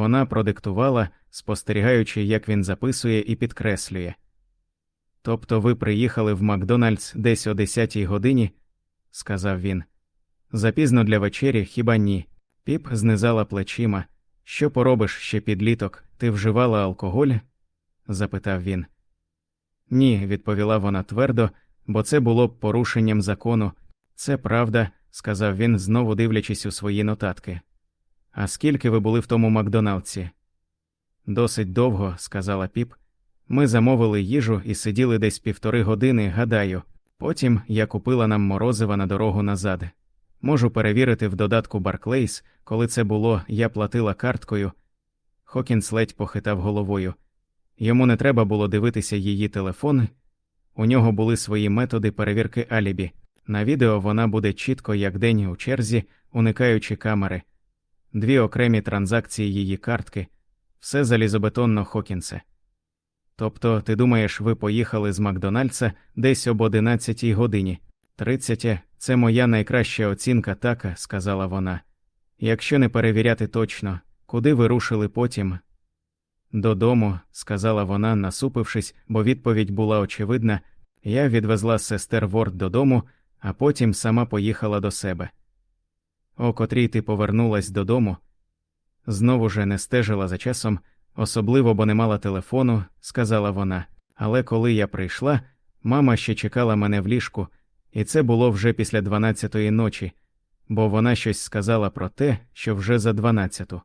Вона продиктувала, спостерігаючи, як він записує і підкреслює. Тобто ви приїхали в Макдональдс десь о 10 годині, сказав він. Запізно для вечері, хіба ні? Піп знизала плечима. Що поробиш ще підліток? Ти вживала алкоголь? запитав він. Ні, відповіла вона твердо, бо це було б порушенням закону. Це правда, сказав він, знову дивлячись у свої нотатки. А скільки ви були в тому Макдоналдсі? Досить довго, сказала Піп. Ми замовили їжу і сиділи десь півтори години, гадаю. Потім я купила нам морозива на дорогу назад. Можу перевірити в додатку Barclays, коли це було, я платила карткою. Хокінс ледь похитав головою. Йому не треба було дивитися її телефон. У нього були свої методи перевірки алібі. На відео вона буде чітко, як день у черзі, уникаючи камери, дві окремі транзакції її картки, все залізобетонно Хокінсе. Тобто, ти думаєш, ви поїхали з Макдональдса десь об 11 годині. 30 – це моя найкраща оцінка така, сказала вона. Якщо не перевіряти точно, куди ви рушили потім? Додому, сказала вона, насупившись, бо відповідь була очевидна. Я відвезла сестер Ворд додому, а потім сама поїхала до себе. О котрій ти повернулась додому. Знову ж не стежила за часом, особливо, бо не мала телефону, сказала вона. Але коли я прийшла, мама ще чекала мене в ліжку, і це було вже після дванадцятої ночі, бо вона щось сказала про те, що вже за дванадцяту.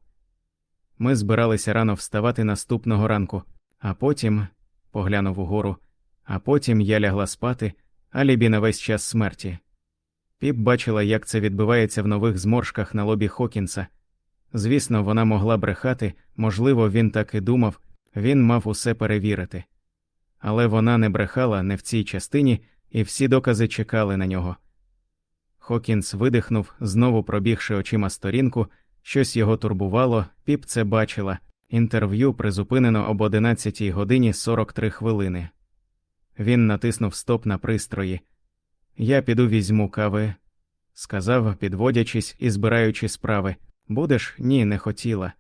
Ми збиралися рано вставати наступного ранку, а потім, поглянув угору, а потім я лягла спати, алібі на весь час смерті. Піп бачила, як це відбувається в нових зморшках на лобі Хокінса. Звісно, вона могла брехати, можливо, він так і думав, він мав усе перевірити. Але вона не брехала не в цій частині, і всі докази чекали на нього. Хокінс видихнув, знову пробігши очима сторінку, щось його турбувало, піп це бачила. Інтерв'ю призупинено об 11 годині 43 хвилини. Він натиснув стоп на пристрої. Я піду візьму кави, сказав, підводячись і збираючи справи. Будеш? Ні, не хотіла.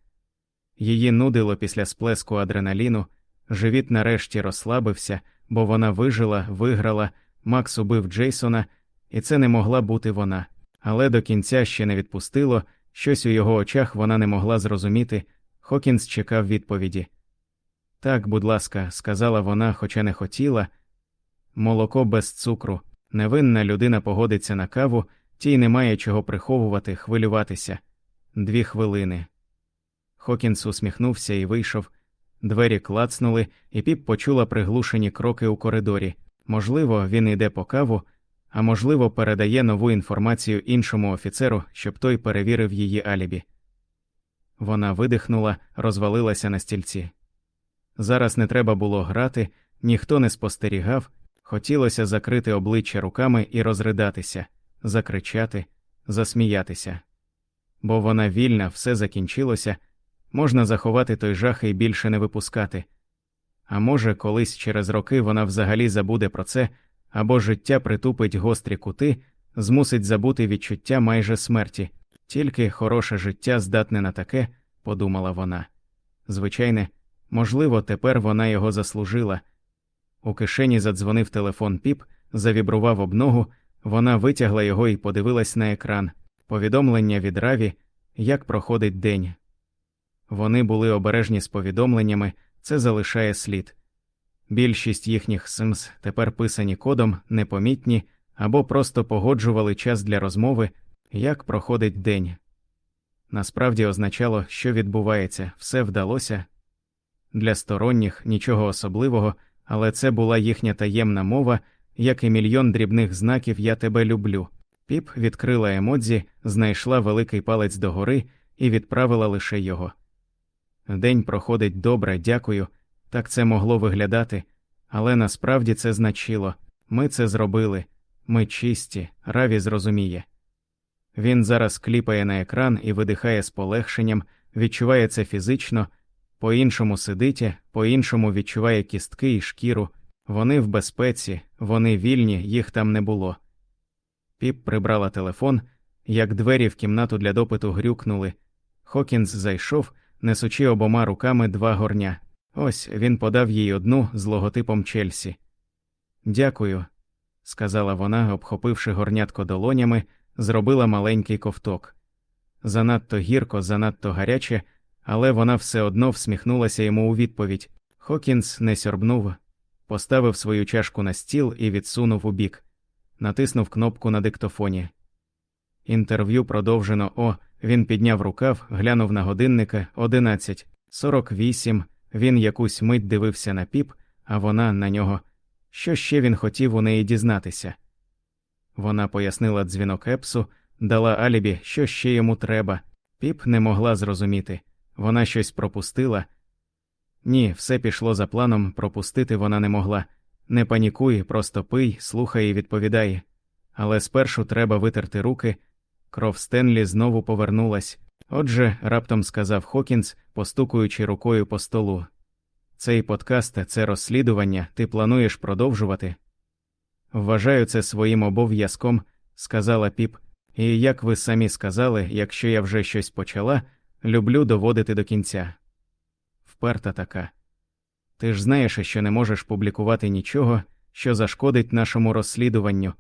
Її нудило після сплеску адреналіну, живіт нарешті розслабився, бо вона вижила, виграла, Макс убив Джейсона, і це не могла бути вона, але до кінця ще не відпустило, щось у його очах вона не могла зрозуміти. Хокінс чекав відповіді. Так, будь ласка, сказала вона, хоча не хотіла. Молоко без цукру. Невинна людина погодиться на каву, тій немає чого приховувати, хвилюватися. Дві хвилини. Хокінс усміхнувся і вийшов. Двері клацнули, і піп почула приглушені кроки у коридорі. Можливо, він йде по каву, а можливо, передає нову інформацію іншому офіцеру, щоб той перевірив її алібі. Вона видихнула, розвалилася на стільці. Зараз не треба було грати, ніхто не спостерігав, хотілося закрити обличчя руками і розридатися, закричати, засміятися. Бо вона вільна, все закінчилося, можна заховати той жах і більше не випускати. А може, колись через роки вона взагалі забуде про це, або життя притупить гострі кути, змусить забути відчуття майже смерті, тільки хороше життя здатне на таке, подумала вона. Звичайне, можливо, тепер вона його заслужила. У кишені задзвонив телефон піп, завібрував об ногу, вона витягла його і подивилась на екран. Повідомлення від Раві, як проходить день. Вони були обережні з повідомленнями, це залишає слід. Більшість їхніх СМС тепер писані кодом, непомітні або просто погоджували час для розмови, як проходить день. Насправді означало, що відбувається, все вдалося. Для сторонніх нічого особливого, але це була їхня таємна мова, як і мільйон дрібних знаків Я тебе люблю. Піп відкрила емодзі, знайшла великий палець догори і відправила лише його. День проходить добре, дякую. Так це могло виглядати, але насправді це значило ми це зробили, ми чисті, раві зрозуміє. Він зараз кліпає на екран і видихає з полегшенням, відчуває це фізично, по іншому сидить, по іншому відчуває кістки і шкіру. Вони в безпеці, вони вільні, їх там не було. Піп прибрала телефон, як двері в кімнату для допиту грюкнули. Хокінс зайшов несучи обома руками два горня. Ось він подав їй одну з логотипом Чельсі. Дякую, сказала вона, обхопивши горнятко долонями, зробила маленький ковток. Занадто гірко, занадто гаряче, але вона все одно всміхнулася йому у відповідь. Хокінс не сьорбнув, поставив свою чашку на стіл і відсунув у бік, натиснув кнопку на диктофоні. Інтерв'ю продовжено О. Він підняв рукав, глянув на годинника одинадцять, сорок вісім. Він якусь мить дивився на піп, а вона на нього. Що ще він хотів у неї дізнатися? Вона пояснила дзвінок Епсу, дала алібі, що ще йому треба. Піп не могла зрозуміти вона щось пропустила. Ні, все пішло за планом, пропустити вона не могла. Не панікуй, просто пий, слухай і відповідай. Але спершу треба витерти руки. Кров Стенлі знову повернулась. Отже, раптом сказав Хокінс, постукуючи рукою по столу. Цей подкаст, це розслідування, ти плануєш продовжувати? Вважаю це своїм обов'язком, сказала піп, і як ви самі сказали, якщо я вже щось почала, люблю доводити до кінця. Вперта така. Ти ж знаєш, що не можеш публікувати нічого, що зашкодить нашому розслідуванню.